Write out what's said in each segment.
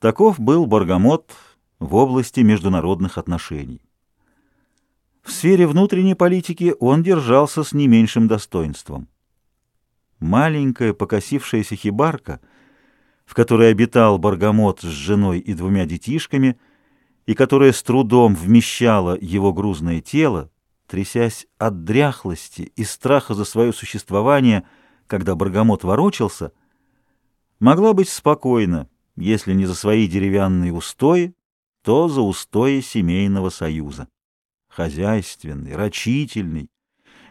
Таков был Баргамот в области международных отношений. В сфере внутренней политики он держался с не меньшим достоинством. Маленькая покосившаяся хибарка, в которой обитал Баргамот с женой и двумя детишками, и которая с трудом вмещала его грузное тело, трясясь от дряхлости и страха за свое существование, когда Баргамот ворочался, могла быть спокойна, если не за свои деревянные устои, то за устои семейного союза. Хозяйственный, рачительный,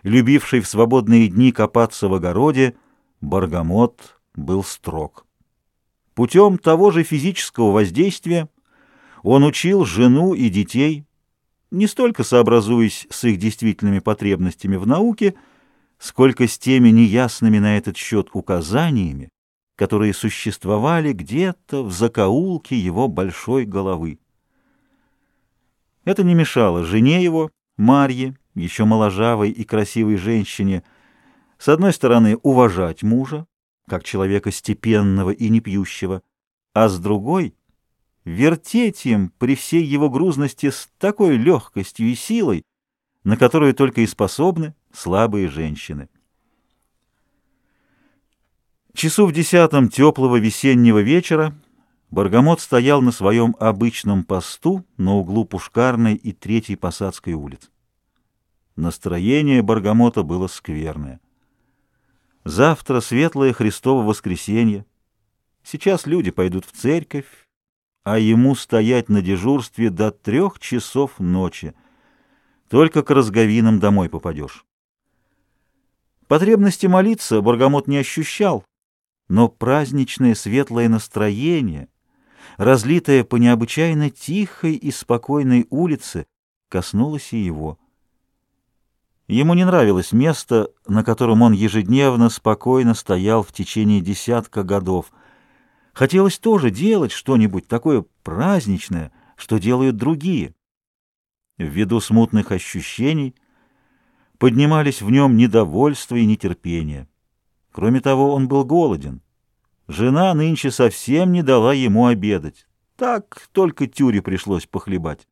любивший в свободные дни копаться в огороде, Баргамот был строг. Путем того же физического воздействия он учил жену и детей, не столько сообразуясь с их действительными потребностями в науке, сколько с теми неясными на этот счет указаниями, которые существовали где-то в закоулке его большой головы. Это не мешало жене его, Марье, еще моложавой и красивой женщине, с одной стороны, уважать мужа, как человека степенного и непьющего, а с другой — вертеть им при всей его грузности с такой легкостью и силой, на которую только и способны слабые женщины. Часу в десятом теплого весеннего вечера Баргамот стоял на своем обычном посту на углу Пушкарной и Третьей Посадской улиц. Настроение Баргамота было скверное. Завтра светлое Христово воскресенье. Сейчас люди пойдут в церковь, а ему стоять на дежурстве до трех часов ночи. Только к разговинам домой попадешь. Потребности молиться Баргамот не ощущал, но праздничное светлое настроение, разлитое по необычайно тихой и спокойной улице, коснулось и его. Ему не нравилось место, на котором он ежедневно спокойно стоял в течение десятка годов. Хотелось тоже делать что-нибудь такое праздничное, что делают другие. Ввиду смутных ощущений поднимались в нем недовольство и нетерпение. Кроме того, он был голоден. Жена нынче совсем не дала ему обедать. Так только тюре пришлось похлебать.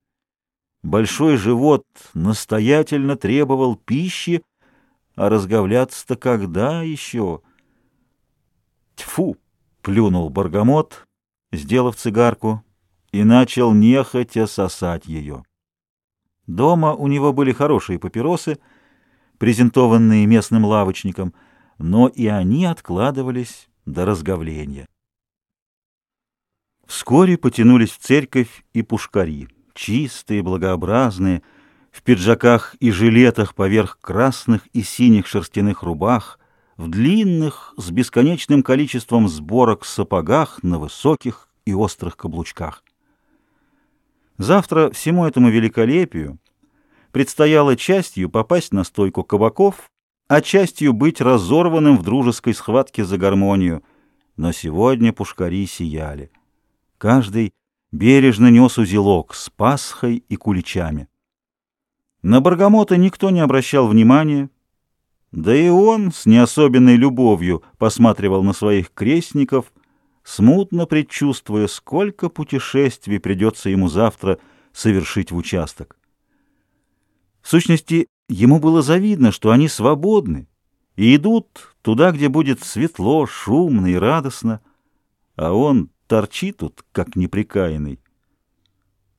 Большой живот настоятельно требовал пищи, а разговляться-то когда еще? Тьфу! — плюнул Баргамот, сделав цигарку, и начал нехотя сосать ее. Дома у него были хорошие папиросы, презентованные местным лавочником — но и они откладывались до разговления. Вскоре потянулись в церковь и пушкари, чистые, благообразные, в пиджаках и жилетах поверх красных и синих шерстяных рубах, в длинных, с бесконечным количеством сборок сапогах на высоких и острых каблучках. Завтра всему этому великолепию предстояло частью попасть на стойку кабаков а частью быть разорванным в дружеской схватке за гармонию. Но сегодня пушкари сияли. Каждый бережно нес узелок с пасхой и куличами. На Баргамота никто не обращал внимания, да и он с неособенной любовью посматривал на своих крестников, смутно предчувствуя, сколько путешествий придется ему завтра совершить в участок. В сущности, Ему было завидно, что они свободны и идут туда, где будет светло, шумно и радостно, а он торчит тут, как неприкаянный.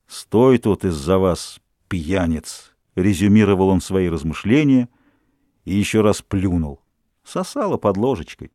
«Стой тут из-за вас, пьяниц!» — резюмировал он свои размышления и еще раз плюнул. Сосало под ложечкой.